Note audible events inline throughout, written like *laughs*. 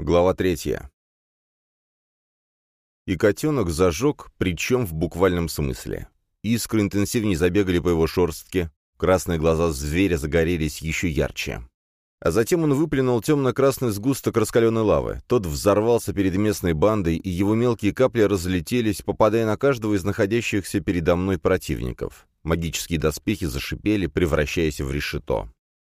Глава третья. И котенок зажег, причем в буквальном смысле. Искры интенсивнее забегали по его шорстке, красные глаза зверя загорелись еще ярче. А затем он выплюнул темно-красный сгусток раскаленной лавы. Тот взорвался перед местной бандой, и его мелкие капли разлетелись, попадая на каждого из находящихся передо мной противников. Магические доспехи зашипели, превращаясь в решето.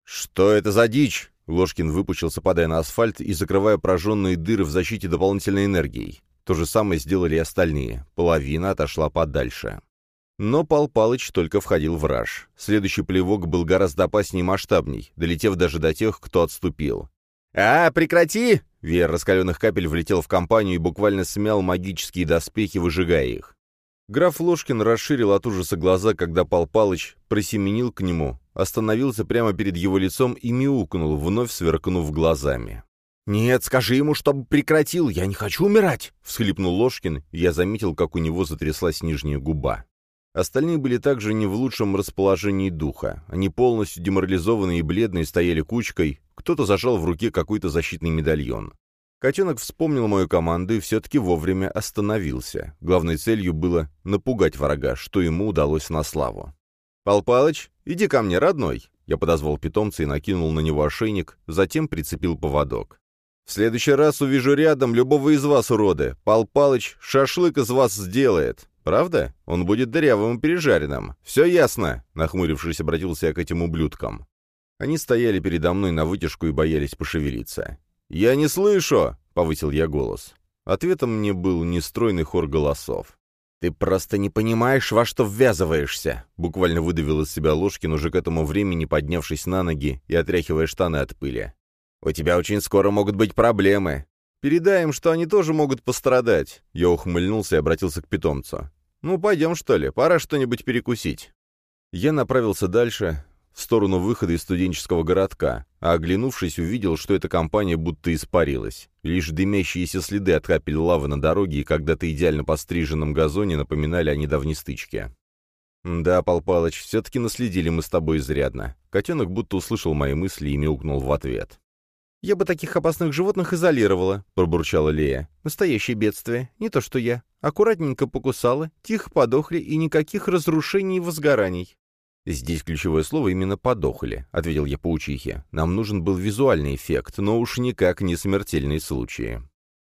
«Что это за дичь?» Ложкин выпучился, падая на асфальт и закрывая прожженные дыры в защите дополнительной энергией. То же самое сделали и остальные. Половина отошла подальше. Но Пал Палыч только входил в раж. Следующий плевок был гораздо опаснее и масштабней, долетев даже до тех, кто отступил. «А, прекрати!» Веер раскаленных капель влетел в компанию и буквально смял магические доспехи, выжигая их. Граф Ложкин расширил от ужаса глаза, когда Пал Палыч просеменил к нему, остановился прямо перед его лицом и мяукнул, вновь сверкнув глазами. «Нет, скажи ему, чтобы прекратил, я не хочу умирать!» — всхлипнул Ложкин, и я заметил, как у него затряслась нижняя губа. Остальные были также не в лучшем расположении духа. Они полностью деморализованные и бледные стояли кучкой, кто-то зажал в руке какой-то защитный медальон. Котенок вспомнил мою команду и все-таки вовремя остановился. Главной целью было напугать врага, что ему удалось на славу. «Пал Палыч, иди ко мне, родной!» Я подозвал питомца и накинул на него ошейник, затем прицепил поводок. «В следующий раз увижу рядом любого из вас, уроды. Пал Палыч шашлык из вас сделает. Правда? Он будет дырявым и пережаренным. Все ясно!» Нахмурившись, обратился я к этим ублюдкам. Они стояли передо мной на вытяжку и боялись пошевелиться. «Я не слышу!» — повысил я голос. Ответом мне был нестройный хор голосов. «Ты просто не понимаешь, во что ввязываешься!» Буквально выдавил из себя Ложкин, уже к этому времени поднявшись на ноги и отряхивая штаны от пыли. «У тебя очень скоро могут быть проблемы. Передай им, что они тоже могут пострадать». Я ухмыльнулся и обратился к питомцу. «Ну, пойдем, что ли, пора что-нибудь перекусить». Я направился дальше, в сторону выхода из студенческого городка, а оглянувшись, увидел, что эта компания будто испарилась. Лишь дымящиеся следы от капель лавы на дороге и когда-то идеально постриженном газоне напоминали о недавней стычке. «Да, Пал Палыч, все-таки наследили мы с тобой изрядно». Котенок будто услышал мои мысли и мяукнул в ответ. «Я бы таких опасных животных изолировала», — пробурчала Лея. «Настоящее бедствие. Не то что я. Аккуратненько покусала, тихо подохли и никаких разрушений и возгораний. «Здесь ключевое слово именно «подохли», — ответил я паучихе. «Нам нужен был визуальный эффект, но уж никак не смертельные случаи».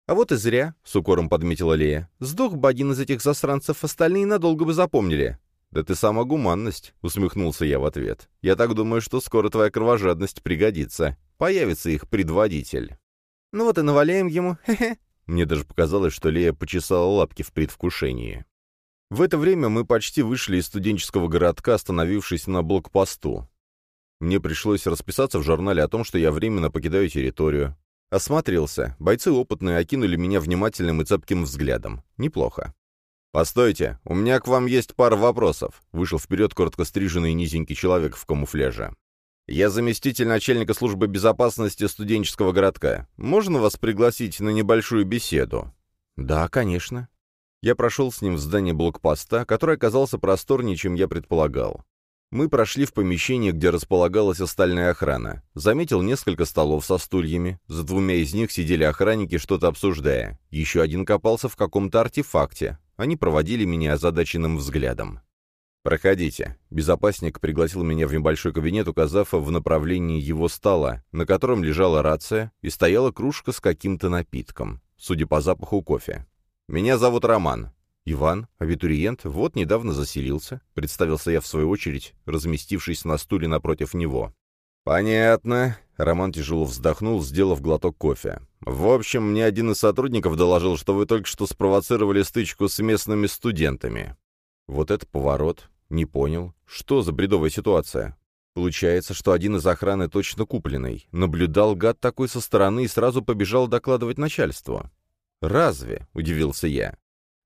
«А вот и зря», — с укором подметила Лея. «Сдох бы один из этих засранцев, остальные надолго бы запомнили». «Да ты сама гуманность», — усмехнулся я в ответ. «Я так думаю, что скоро твоя кровожадность пригодится. Появится их предводитель». «Ну вот и наваляем ему, *laughs* хе-хе». Мне даже показалось, что Лея почесала лапки в предвкушении. В это время мы почти вышли из студенческого городка, остановившись на блокпосту. Мне пришлось расписаться в журнале о том, что я временно покидаю территорию. Осмотрелся. Бойцы опытные окинули меня внимательным и цепким взглядом. Неплохо. «Постойте, у меня к вам есть пара вопросов», — вышел вперед коротко стриженный низенький человек в камуфляже. «Я заместитель начальника службы безопасности студенческого городка. Можно вас пригласить на небольшую беседу?» «Да, конечно». Я прошел с ним в здание блокпоста, который оказался просторнее, чем я предполагал. Мы прошли в помещение, где располагалась остальная охрана. Заметил несколько столов со стульями. За двумя из них сидели охранники, что-то обсуждая. Еще один копался в каком-то артефакте. Они проводили меня озадаченным взглядом. «Проходите». Безопасник пригласил меня в небольшой кабинет, указав в направлении его стола, на котором лежала рация и стояла кружка с каким-то напитком, судя по запаху кофе. «Меня зовут Роман». «Иван, абитуриент, вот недавно заселился», — представился я в свою очередь, разместившись на стуле напротив него. «Понятно». Роман тяжело вздохнул, сделав глоток кофе. «В общем, мне один из сотрудников доложил, что вы только что спровоцировали стычку с местными студентами». Вот это поворот. Не понял. Что за бредовая ситуация? Получается, что один из охраны точно купленный. Наблюдал гад такой со стороны и сразу побежал докладывать начальству. «Разве?» — удивился я.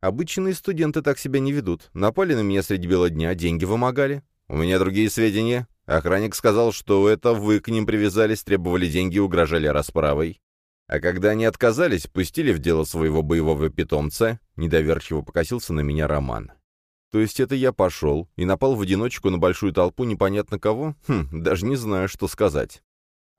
«Обычные студенты так себя не ведут. Напали на меня среди бела дня, деньги вымогали. У меня другие сведения. Охранник сказал, что это вы к ним привязались, требовали деньги и угрожали расправой. А когда они отказались, пустили в дело своего боевого питомца, недоверчиво покосился на меня Роман. То есть это я пошел и напал в одиночку на большую толпу непонятно кого? Хм, даже не знаю, что сказать.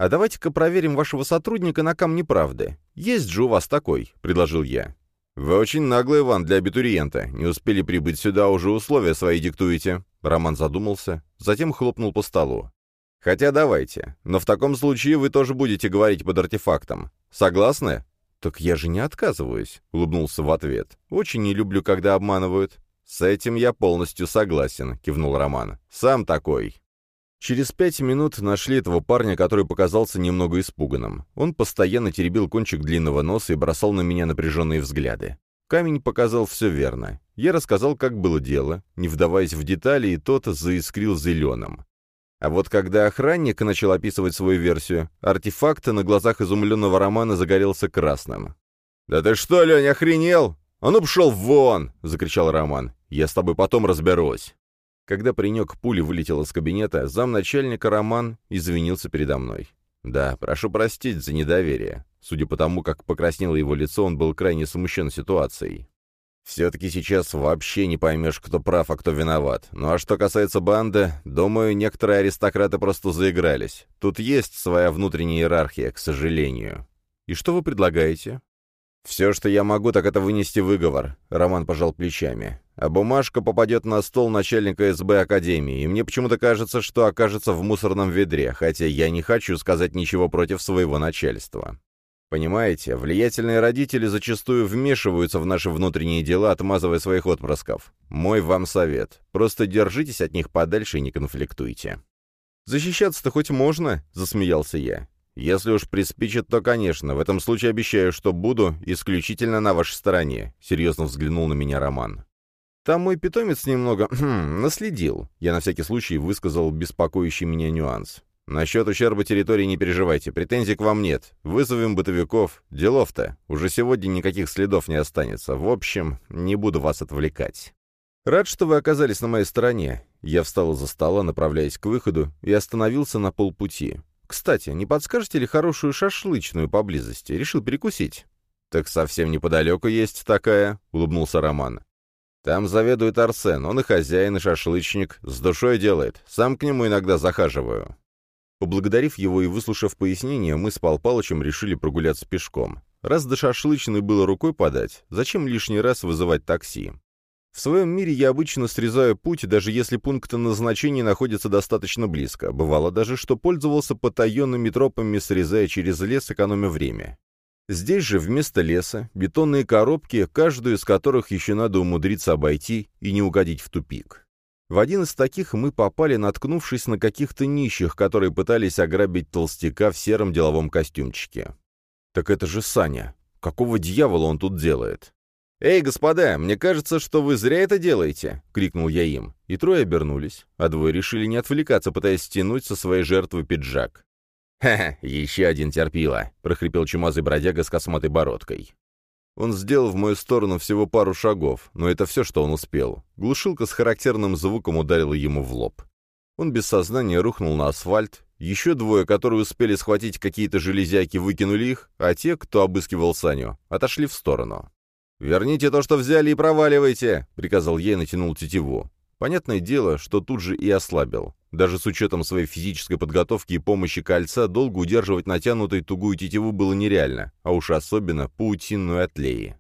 «А давайте-ка проверим вашего сотрудника на камне правды. Есть же у вас такой», — предложил я. «Вы очень наглый, Иван, для абитуриента. Не успели прибыть сюда, уже условия свои диктуете». Роман задумался, затем хлопнул по столу. «Хотя давайте. Но в таком случае вы тоже будете говорить под артефактом. Согласны?» «Так я же не отказываюсь», — улыбнулся в ответ. «Очень не люблю, когда обманывают». «С этим я полностью согласен», — кивнул Роман. «Сам такой». Через пять минут нашли этого парня, который показался немного испуганным. Он постоянно теребил кончик длинного носа и бросал на меня напряженные взгляды. Камень показал все верно. Я рассказал, как было дело, не вдаваясь в детали, и тот заискрил зеленым. А вот когда охранник начал описывать свою версию, артефакт на глазах изумленного Романа загорелся красным. «Да ты что, Лень, охренел? А ну пшел вон!» — закричал Роман. «Я с тобой потом разберусь». Когда паренек пули вылетел из кабинета, замначальника Роман извинился передо мной. «Да, прошу простить за недоверие». Судя по тому, как покраснело его лицо, он был крайне смущен ситуацией. «Все-таки сейчас вообще не поймешь, кто прав, а кто виноват. Ну а что касается банды, думаю, некоторые аристократы просто заигрались. Тут есть своя внутренняя иерархия, к сожалению». «И что вы предлагаете?» «Все, что я могу, так это вынести выговор», — Роман пожал плечами. «А бумажка попадет на стол начальника СБ Академии, и мне почему-то кажется, что окажется в мусорном ведре, хотя я не хочу сказать ничего против своего начальства. Понимаете, влиятельные родители зачастую вмешиваются в наши внутренние дела, отмазывая своих отпрысков. Мой вам совет. Просто держитесь от них подальше и не конфликтуйте». «Защищаться-то хоть можно?» — засмеялся я. «Если уж приспичит, то, конечно. В этом случае обещаю, что буду исключительно на вашей стороне», — серьезно взглянул на меня Роман. «Там мой питомец немного *clears throat* хм, наследил». Я на всякий случай высказал беспокоящий меня нюанс. «Насчет ущерба территории не переживайте, претензий к вам нет. Вызовем бытовиков. Делов-то. Уже сегодня никаких следов не останется. В общем, не буду вас отвлекать». «Рад, что вы оказались на моей стороне». Я встал из-за стола, направляясь к выходу, и остановился на полпути. Кстати, не подскажете ли хорошую шашлычную поблизости? Решил перекусить». «Так совсем неподалеку есть такая», — улыбнулся Роман. «Там заведует Арсен, он и хозяин, и шашлычник, с душой делает, сам к нему иногда захаживаю». Поблагодарив его и выслушав пояснение, мы с Пал Палычем решили прогуляться пешком. Раз до шашлычной было рукой подать, зачем лишний раз вызывать такси? В своем мире я обычно срезаю путь, даже если пункт назначения находится достаточно близко. Бывало даже, что пользовался потаенными тропами, срезая через лес, экономя время. Здесь же вместо леса бетонные коробки, каждую из которых еще надо умудриться обойти и не угодить в тупик. В один из таких мы попали, наткнувшись на каких-то нищих, которые пытались ограбить толстяка в сером деловом костюмчике. «Так это же Саня. Какого дьявола он тут делает?» «Эй, господа, мне кажется, что вы зря это делаете!» — крикнул я им. И трое обернулись, а двое решили не отвлекаться, пытаясь стянуть со своей жертвы пиджак. «Ха-ха, еще один терпила!» — прохрипел чумазый бродяга с косматой бородкой. Он сделал в мою сторону всего пару шагов, но это все, что он успел. Глушилка с характерным звуком ударила ему в лоб. Он без сознания рухнул на асфальт. Еще двое, которые успели схватить какие-то железяки, выкинули их, а те, кто обыскивал Саню, отошли в сторону. «Верните то, что взяли, и проваливайте!» — приказал я и натянул тетиву. Понятное дело, что тут же и ослабил. Даже с учетом своей физической подготовки и помощи кольца, долго удерживать натянутой тугую тетиву было нереально, а уж особенно паутинную от Леи.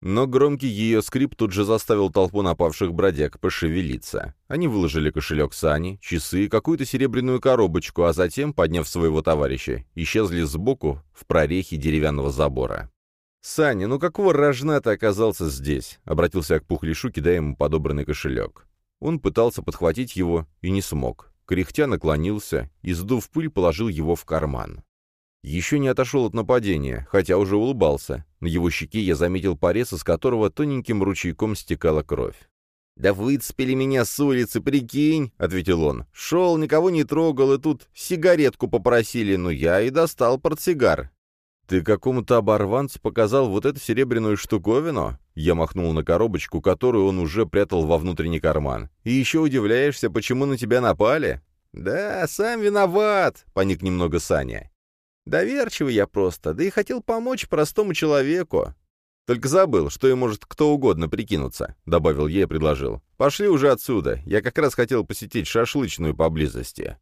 Но громкий ее скрип тут же заставил толпу напавших бродяг пошевелиться. Они выложили кошелек Сани, часы и какую-то серебряную коробочку, а затем, подняв своего товарища, исчезли сбоку в прорехе деревянного забора. «Саня, ну какого рожна ты оказался здесь?» — обратился я к Пухлишу, кидая ему подобранный кошелек. Он пытался подхватить его и не смог. Кряхтя наклонился и, сдув пыль, положил его в карман. Еще не отошел от нападения, хотя уже улыбался. На его щеке я заметил порез, из которого тоненьким ручейком стекала кровь. «Да выцепили меня с улицы, прикинь!» — ответил он. «Шел, никого не трогал, и тут сигаретку попросили, но я и достал портсигар. «Ты какому-то оборванцу показал вот эту серебряную штуковину?» Я махнул на коробочку, которую он уже прятал во внутренний карман. «И еще удивляешься, почему на тебя напали?» «Да, сам виноват», — поник немного Саня. «Доверчивый я просто, да и хотел помочь простому человеку. Только забыл, что и может кто угодно прикинуться», — добавил я и предложил. «Пошли уже отсюда, я как раз хотел посетить шашлычную поблизости».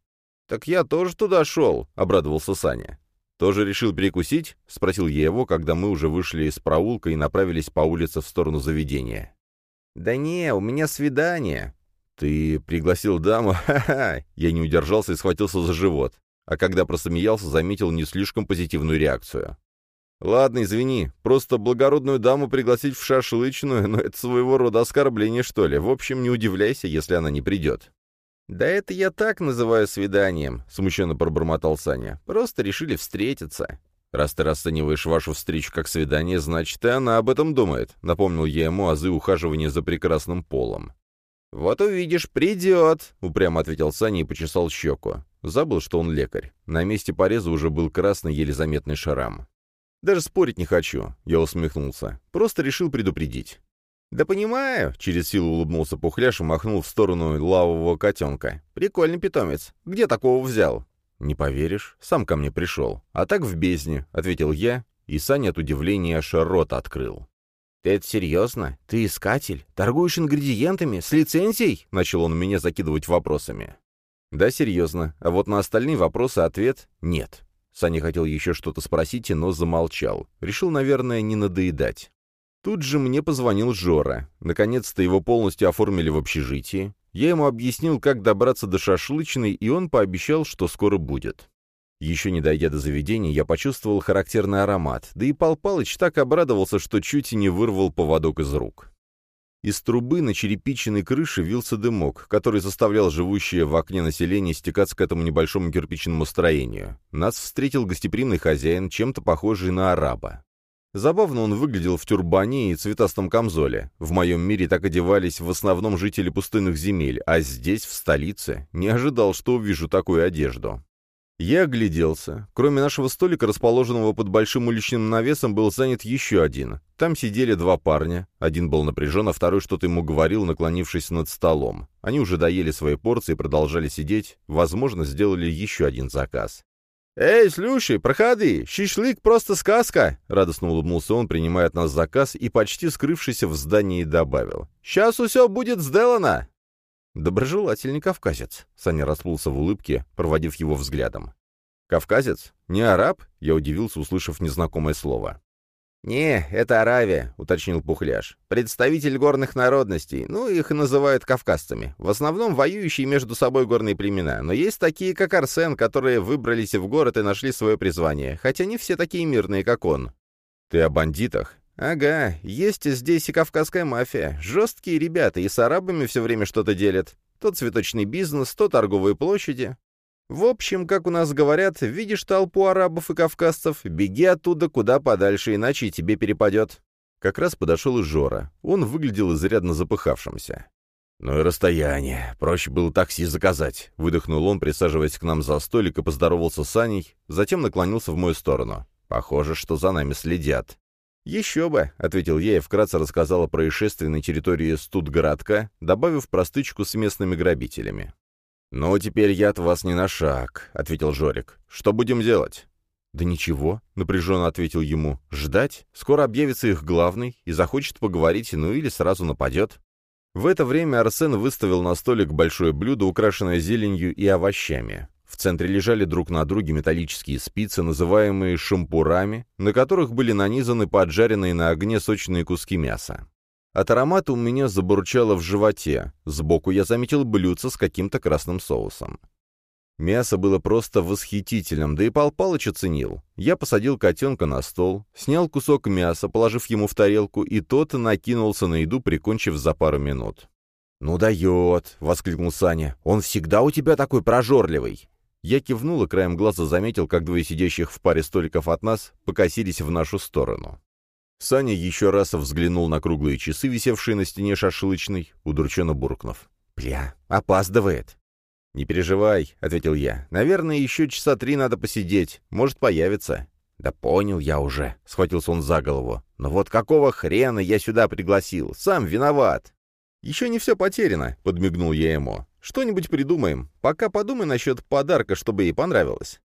«Так я тоже туда шел», — обрадовался Саня. «Тоже решил перекусить?» — спросил я его, когда мы уже вышли из проулка и направились по улице в сторону заведения. «Да не, у меня свидание». «Ты пригласил даму? *laughs* Ха-ха!» Я не удержался и схватился за живот. А когда просмеялся, заметил не слишком позитивную реакцию. «Ладно, извини, просто благородную даму пригласить в шашлычную, *laughs* но это своего рода оскорбление, что ли. В общем, не удивляйся, если она не придет». «Да это я так называю свиданием», — смущенно пробормотал Саня. «Просто решили встретиться». «Раз ты расцениваешь вашу встречу как свидание, значит, и она об этом думает», — напомнил я ему азы ухаживания за прекрасным полом. «Вот увидишь, придет», — упрямо ответил Саня и почесал щеку. Забыл, что он лекарь. На месте пореза уже был красный, еле заметный шрам. «Даже спорить не хочу», — я усмехнулся. «Просто решил предупредить». «Да понимаю», — через силу улыбнулся Пухляш и махнул в сторону лавового котенка. «Прикольный питомец. Где такого взял?» «Не поверишь, сам ко мне пришел. А так в бездне», — ответил я, и Саня от удивления аж рот открыл. «Ты это серьезно? Ты искатель? Торгуешь ингредиентами? С лицензией?» — начал он меня закидывать вопросами. «Да, серьезно. А вот на остальные вопросы ответ — нет». Саня хотел еще что-то спросить, но замолчал. Решил, наверное, не надоедать. Тут же мне позвонил Жора. Наконец-то его полностью оформили в общежитии. Я ему объяснил, как добраться до шашлычной, и он пообещал, что скоро будет. Еще не дойдя до заведения, я почувствовал характерный аромат, да и Пал Палыч так обрадовался, что чуть и не вырвал поводок из рук. Из трубы на черепичной крыше вился дымок, который заставлял живущее в окне население стекаться к этому небольшому кирпичному строению. Нас встретил гостеприимный хозяин, чем-то похожий на араба. Забавно он выглядел в тюрбане и цветастом камзоле. В моем мире так одевались в основном жители пустынных земель, а здесь, в столице, не ожидал, что увижу такую одежду. Я огляделся. Кроме нашего столика, расположенного под большим уличным навесом, был занят еще один. Там сидели два парня. Один был напряжен, а второй что-то ему говорил, наклонившись над столом. Они уже доели свои порции и продолжали сидеть. Возможно, сделали еще один заказ. «Эй, слушай, проходи! Шишлык просто сказка!» — радостно улыбнулся он, принимая от нас заказ и, почти скрывшись в здании, добавил. «Сейчас все будет сделано!» «Доброжелательный кавказец», — Саня расплылся в улыбке, проводив его взглядом. «Кавказец? Не араб?» — я удивился, услышав незнакомое слово. «Не, это Аравия», — уточнил Пухляш. «Представитель горных народностей, ну, их называют кавказцами. В основном воюющие между собой горные племена, но есть такие, как Арсен, которые выбрались в город и нашли свое призвание, хотя не все такие мирные, как он». «Ты о бандитах?» «Ага, есть здесь и кавказская мафия. Жесткие ребята, и с арабами все время что-то делят. То цветочный бизнес, то торговые площади. В общем, как у нас говорят, видишь толпу арабов и кавказцев, беги оттуда куда подальше, иначе тебе перепадет». Как раз подошел и Жора. Он выглядел изрядно запыхавшимся. «Ну и расстояние. Проще было такси заказать», — выдохнул он, присаживаясь к нам за столик и поздоровался с Аней, затем наклонился в мою сторону. «Похоже, что за нами следят». «Еще бы», — ответил я и вкратце рассказал о происшествии на территории Студгородка, добавив простычку с местными грабителями. «Ну, теперь я от вас не на шаг», — ответил Жорик. «Что будем делать?» «Да ничего», — напряженно ответил ему. «Ждать? Скоро объявится их главный и захочет поговорить, ну или сразу нападет». В это время Арсен выставил на столик большое блюдо, украшенное зеленью и овощами. В центре лежали друг на друге металлические спицы, называемые шампурами, на которых были нанизаны поджаренные на огне сочные куски мяса. От аромата у меня забурчало в животе. Сбоку я заметил блюдце с каким-то красным соусом. Мясо было просто восхитительным, да и Пал Палыч оценил. Я посадил котенка на стол, снял кусок мяса, положив ему в тарелку, и тот накинулся на еду, прикончив за пару минут. «Ну дает!» — воскликнул Саня. «Он всегда у тебя такой прожорливый!» Я кивнул и краем глаза заметил, как двое сидящих в паре столиков от нас покосились в нашу сторону. Саня еще раз взглянул на круглые часы, висевшие на стене шашлычной, удрученно буркнув. «Бля, опаздывает!» «Не переживай», — ответил я. «Наверное, еще часа три надо посидеть. Может, появится». «Да понял я уже», — схватился он за голову. «Но вот какого хрена я сюда пригласил? Сам виноват!» «Еще не все потеряно», — подмигнул я ему. «Что-нибудь придумаем. Пока подумай насчет подарка, чтобы ей понравилось».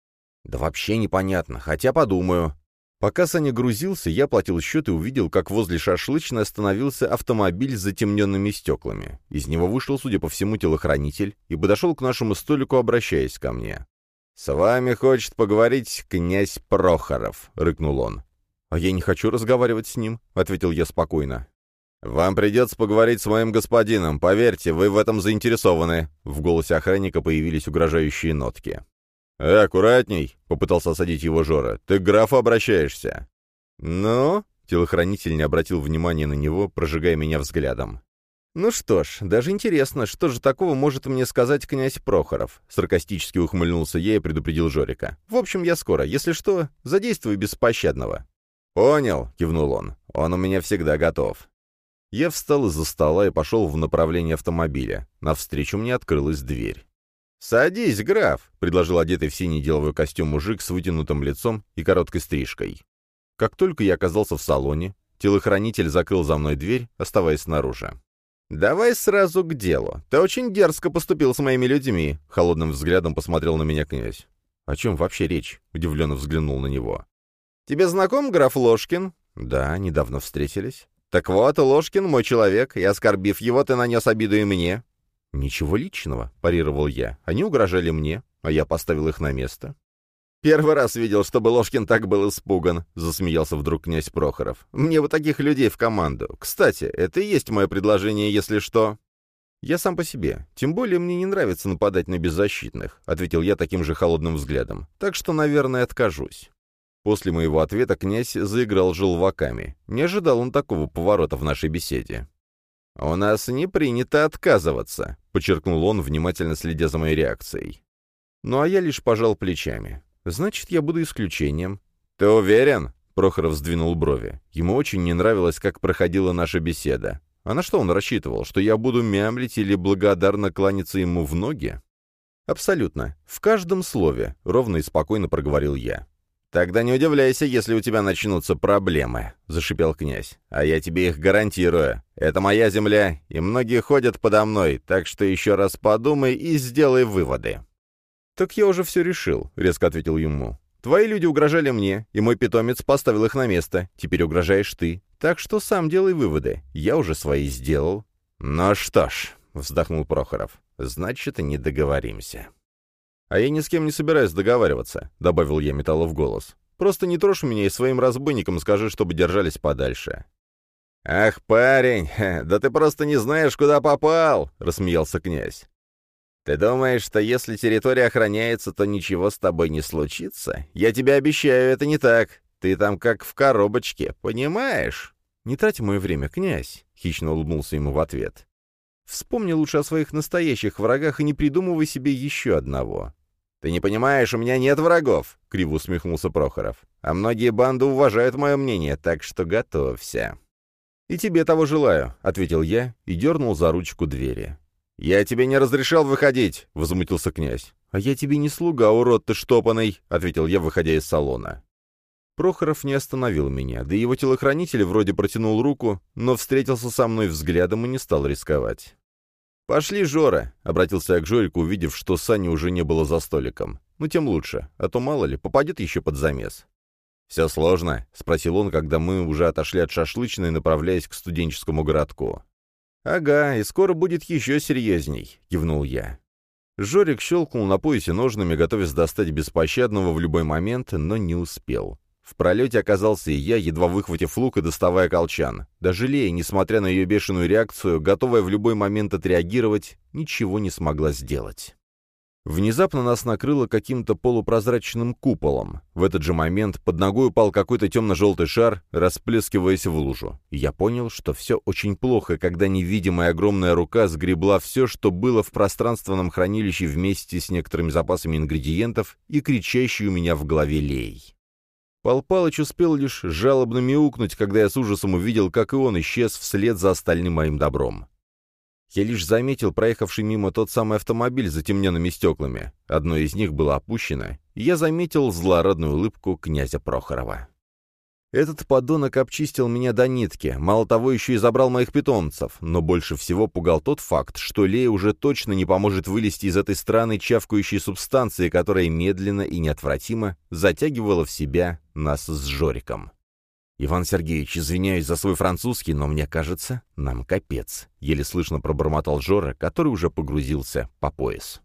«Да вообще непонятно, хотя подумаю». Пока Саня грузился, я платил счет и увидел, как возле шашлычной остановился автомобиль с затемненными стеклами. Из него вышел, судя по всему, телохранитель и подошел к нашему столику, обращаясь ко мне. «С вами хочет поговорить князь Прохоров», — рыкнул он. «А я не хочу разговаривать с ним», — ответил я спокойно. «Вам придется поговорить с моим господином. Поверьте, вы в этом заинтересованы». В голосе охранника появились угрожающие нотки. «Э, аккуратней», — попытался осадить его Жора. «Ты к графу обращаешься». «Ну?» — телохранитель не обратил внимания на него, прожигая меня взглядом. «Ну что ж, даже интересно, что же такого может мне сказать князь Прохоров?» Саркастически ухмыльнулся я и предупредил Жорика. «В общем, я скоро. Если что, задействуй беспощадного». «Понял», — кивнул он. «Он у меня всегда готов». Я встал из-за стола и пошел в направлении автомобиля. Навстречу мне открылась дверь. «Садись, граф», — предложил одетый в синий деловой костюм мужик с вытянутым лицом и короткой стрижкой. Как только я оказался в салоне, телохранитель закрыл за мной дверь, оставаясь снаружи. «Давай сразу к делу. Ты очень дерзко поступил с моими людьми», — холодным взглядом посмотрел на меня князь. «О чем вообще речь?» — удивленно взглянул на него. «Тебе знаком граф Ложкин?» «Да, недавно встретились». «Так вот, Ложкин мой человек, и, оскорбив его, ты нанес обиду и мне. «Ничего личного», — парировал я. «Они угрожали мне, а я поставил их на место». «Первый раз видел, чтобы Ложкин так был испуган», — засмеялся вдруг князь Прохоров. «Мне вот таких людей в команду. Кстати, это и есть мое предложение, если что». «Я сам по себе. Тем более мне не нравится нападать на беззащитных», — ответил я таким же холодным взглядом. «Так что, наверное, откажусь». После моего ответа князь заиграл желваками. Не ожидал он такого поворота в нашей беседе. «У нас не принято отказываться», — подчеркнул он, внимательно следя за моей реакцией. Ну а я лишь пожал плечами. «Значит, я буду исключением». «Ты уверен?» — Прохоров сдвинул брови. Ему очень не нравилось, как проходила наша беседа. А на что он рассчитывал? Что я буду мямлить или благодарно кланяться ему в ноги? «Абсолютно. В каждом слове», — ровно и спокойно проговорил я. «Тогда не удивляйся, если у тебя начнутся проблемы», — зашипел князь. «А я тебе их гарантирую. Это моя земля, и многие ходят подо мной, так что еще раз подумай и сделай выводы». «Так я уже все решил», — резко ответил ему. «Твои люди угрожали мне, и мой питомец поставил их на место. Теперь угрожаешь ты. Так что сам делай выводы. Я уже свои сделал». «Ну что ж», — вздохнул Прохоров, — «значит, не договоримся». «А я ни с кем не собираюсь договариваться», — добавил я металла в голос. «Просто не трожь меня и своим разбойникам скажи, чтобы держались подальше». «Ах, парень, *laughs* да ты просто не знаешь, куда попал!» — рассмеялся князь. «Ты думаешь, что если территория охраняется, то ничего с тобой не случится? Я тебе обещаю, это не так. Ты там как в коробочке, понимаешь?» «Не трать мое время, князь», — хищно улыбнулся ему в ответ. «Вспомни лучше о своих настоящих врагах и не придумывай себе еще одного. «Ты не понимаешь, у меня нет врагов», — криво усмехнулся Прохоров. «А многие банды уважают мое мнение, так что готовься». «И тебе того желаю», — ответил я и дернул за ручку двери. «Я тебе не разрешал выходить», — возмутился князь. «А я тебе не слуга, урод ты штопанный», — ответил я, выходя из салона. Прохоров не остановил меня, да и его телохранитель вроде протянул руку, но встретился со мной взглядом и не стал рисковать. «Пошли, Жора!» — обратился я к Жорику, увидев, что Сани уже не было за столиком. «Ну, тем лучше, а то, мало ли, попадет еще под замес». «Все сложно?» — спросил он, когда мы уже отошли от шашлычной, направляясь к студенческому городку. «Ага, и скоро будет еще серьезней», — кивнул я. Жорик щелкнул на поясе ножными, готовясь достать беспощадного в любой момент, но не успел. В пролете оказался и я, едва выхватив лук и доставая колчан. Даже Лея, несмотря на ее бешеную реакцию, готовая в любой момент отреагировать, ничего не смогла сделать. Внезапно нас накрыло каким-то полупрозрачным куполом. В этот же момент под ногой упал какой-то темно-желтый шар, расплескиваясь в лужу. Я понял, что все очень плохо, когда невидимая огромная рука сгребла все, что было в пространственном хранилище вместе с некоторыми запасами ингредиентов и кричащий у меня в голове лей. Пал Палыч успел лишь жалобно мяукнуть, когда я с ужасом увидел, как и он исчез вслед за остальным моим добром. Я лишь заметил проехавший мимо тот самый автомобиль с затемненными стеклами. Одно из них было опущено, и я заметил злорадную улыбку князя Прохорова. Этот подонок обчистил меня до нитки, мало того, еще и забрал моих питомцев, но больше всего пугал тот факт, что Лея уже точно не поможет вылезти из этой странной чавкающей субстанции, которая медленно и неотвратимо затягивала в себя нас с Жориком. «Иван Сергеевич, извиняюсь за свой французский, но мне кажется, нам капец», — еле слышно пробормотал Жора, который уже погрузился по пояс.